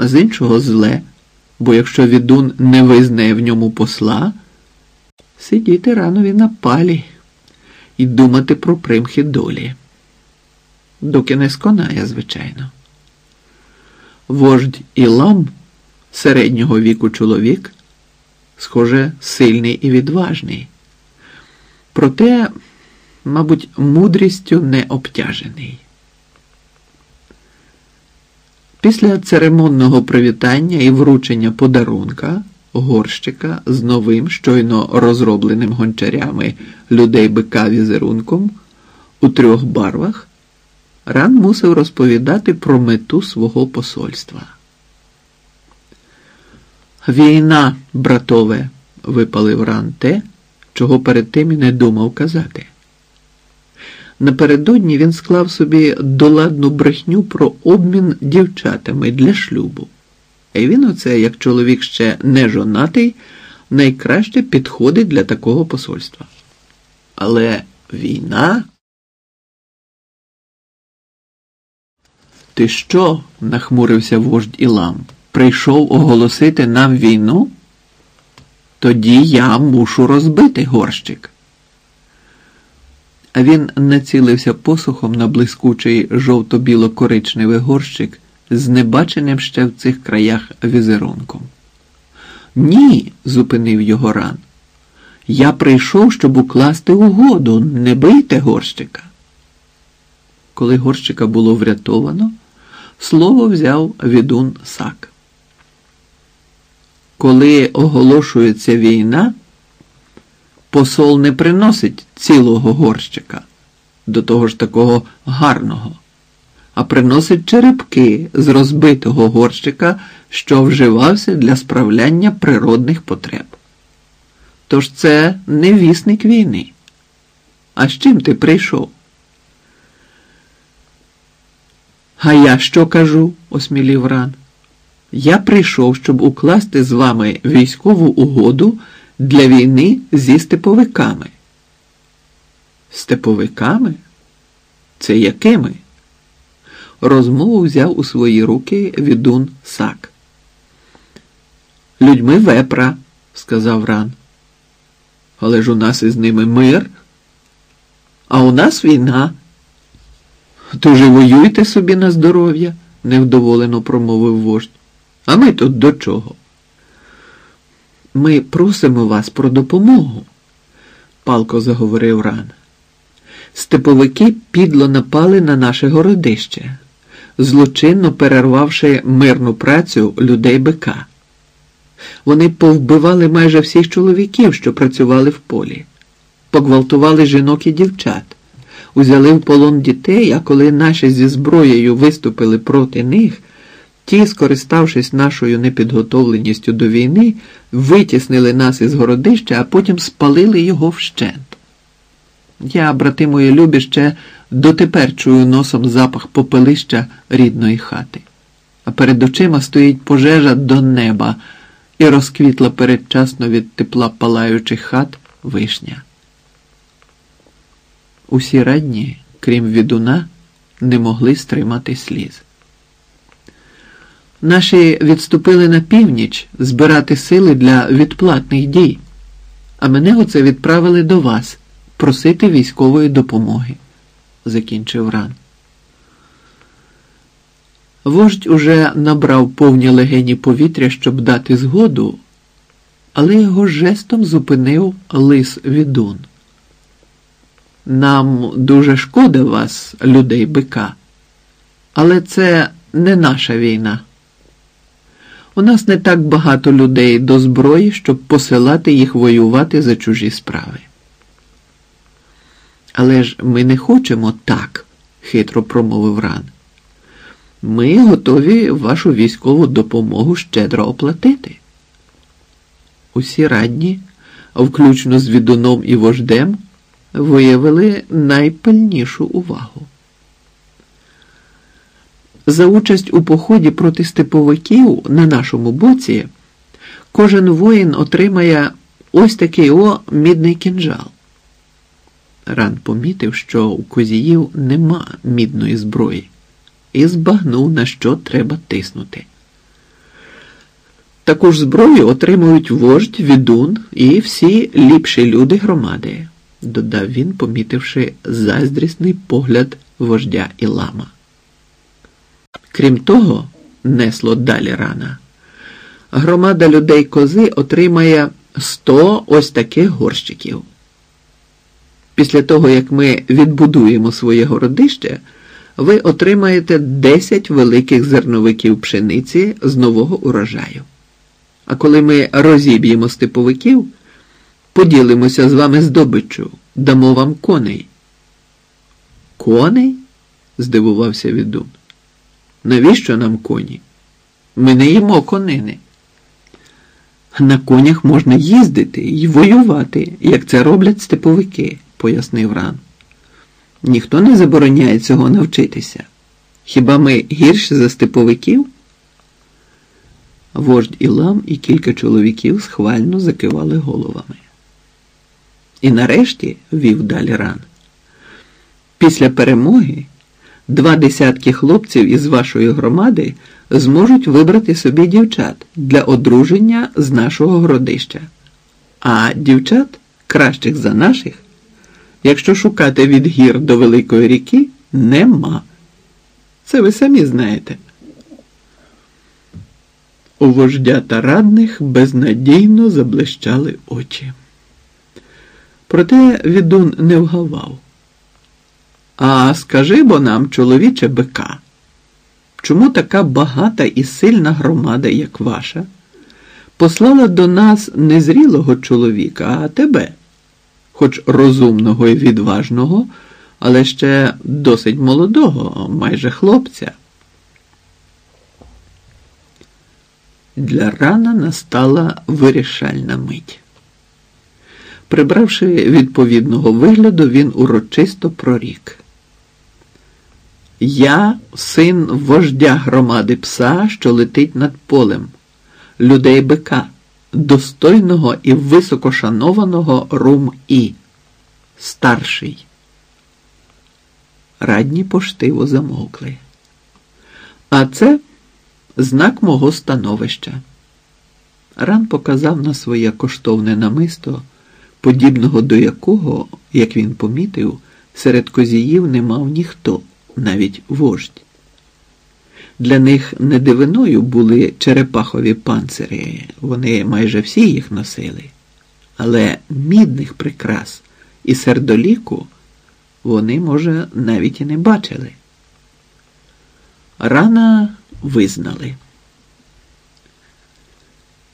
а з іншого зле, бо якщо відун не визнає в ньому посла, сидіти ранові на палі і думати про примхи долі. Доки не сконає, звичайно. Вождь Ілам, середнього віку чоловік, схоже, сильний і відважний. Проте, мабуть, мудрістю не обтяжений. Після церемонного привітання і вручення подарунка горщика з новим, щойно розробленим гончарями людей бика візерунком у трьох барвах, Ран мусив розповідати про мету свого посольства. Війна, братове, випалив ран те, чого перед тим і не думав казати. Напередодні він склав собі доладну брехню про обмін дівчатами для шлюбу. І він, оце, як чоловік ще не жонатий, найкраще підходить для такого посольства. Але війна. Ти що? нахмурився вождь Ілам. Прийшов оголосити нам війну? Тоді я мушу розбити горщик. Він націлився посухом на блискучий жовто-біло-коричневий горщик з небаченим ще в цих краях візерунком. Ні, зупинив його ран. Я прийшов, щоб укласти угоду. Не бийте горщика. Коли горщика було врятовано, слово взяв відун сак. Коли оголошується війна, посол не приносить цілого горщика, до того ж такого гарного, а приносить черепки з розбитого горщика, що вживався для справляння природних потреб. Тож це не вісник війни. А з чим ти прийшов? А я що кажу? осмілів ран. Я прийшов, щоб укласти з вами військову угоду для війни зі степовиками. Степовиками? Це якими? Розмову взяв у свої руки відун сак. Людьми вепра, сказав ран. Але ж у нас із ними мир, а у нас війна. Тож і воюйте собі на здоров'я, невдоволено промовив вождь. А ми тут до чого? Ми просимо вас про допомогу, палко заговорив ран. Степовики підло напали на наше городище, злочинно перервавши мирну працю людей бика. Вони повбивали майже всіх чоловіків, що працювали в полі, погвалтували жінок і дівчат, узяли в полон дітей, а коли наші зі зброєю виступили проти них. Ті, скориставшись нашою непідготовленістю до війни, витіснили нас із городища, а потім спалили його вщент. Я, брати мої любі, ще дотепер чую носом запах попелища рідної хати, а перед очима стоїть пожежа до неба і розквітла передчасно від тепла палаючих хат вишня. Усі радні, крім відуна, не могли стримати сліз. Наші відступили на північ збирати сили для відплатних дій, а мене оце відправили до вас просити військової допомоги, закінчив ран. Вождь уже набрав повні легені повітря, щоб дати згоду, але його жестом зупинив лис відун. Нам дуже шкода вас, людей бика, але це не наша війна. У нас не так багато людей до зброї, щоб посилати їх воювати за чужі справи. Але ж ми не хочемо так, хитро промовив ран. Ми готові вашу військову допомогу щедро оплатити. Усі радні, включно з відуном і вождем, виявили найпильнішу увагу. За участь у поході проти степовиків на нашому боці кожен воїн отримає ось такий о мідний кінжал. Ран помітив, що у козіїв нема мідної зброї, і збагнув, на що треба тиснути. Таку ж зброю отримують вождь, відун і всі ліпші люди громади, додав він, помітивши заздрісний погляд вождя Ілама. Крім того, несло далі рана. Громада людей кози отримає сто ось таких горщиків. Після того, як ми відбудуємо своє городище, ви отримаєте 10 великих зерновиків пшениці з нового урожаю. А коли ми розіб'ємо степовиків, поділимося з вами здобиччю, дамо вам коней. Коней? здивувався відун. Навіщо нам коні? Ми не їмо конини. На конях можна їздити і воювати, як це роблять степовики, пояснив Ран. Ніхто не забороняє цього навчитися. Хіба ми гірші за степовиків? Вождь Ілам і кілька чоловіків схвально закивали головами. І нарешті, вів далі ран, після перемоги два десятки хлопців із вашої громади зможуть вибрати собі дівчат для одруження з нашого городища, а дівчат, кращих за наших, якщо шукати від гір до Великої ріки, нема. Це ви самі знаєте. У вождя та радних безнадійно заблищали очі. Проте відун не вгавав. А скажи бо нам, чоловіче бика, чому така багата і сильна громада, як ваша, послала до нас не зрілого чоловіка, а тебе, хоч розумного і відважного, але ще досить молодого, майже хлопця? Для рана настала вирішальна мить. Прибравши відповідного вигляду, він урочисто прорік. Я син вождя громади пса, що летить над полем, людей бика, достойного і високошанованого рум І, старший. Радні поштиво замовкли. А це знак мого становища. Ран показав на своє коштовне намисто, подібного до якого, як він помітив, серед козіїв не мав ніхто, навіть вождь. Для них не дивиною були черепахові панцири, вони майже всі їх носили, але мідних прикрас і сердоліку вони, може, навіть і не бачили. Рана визнали.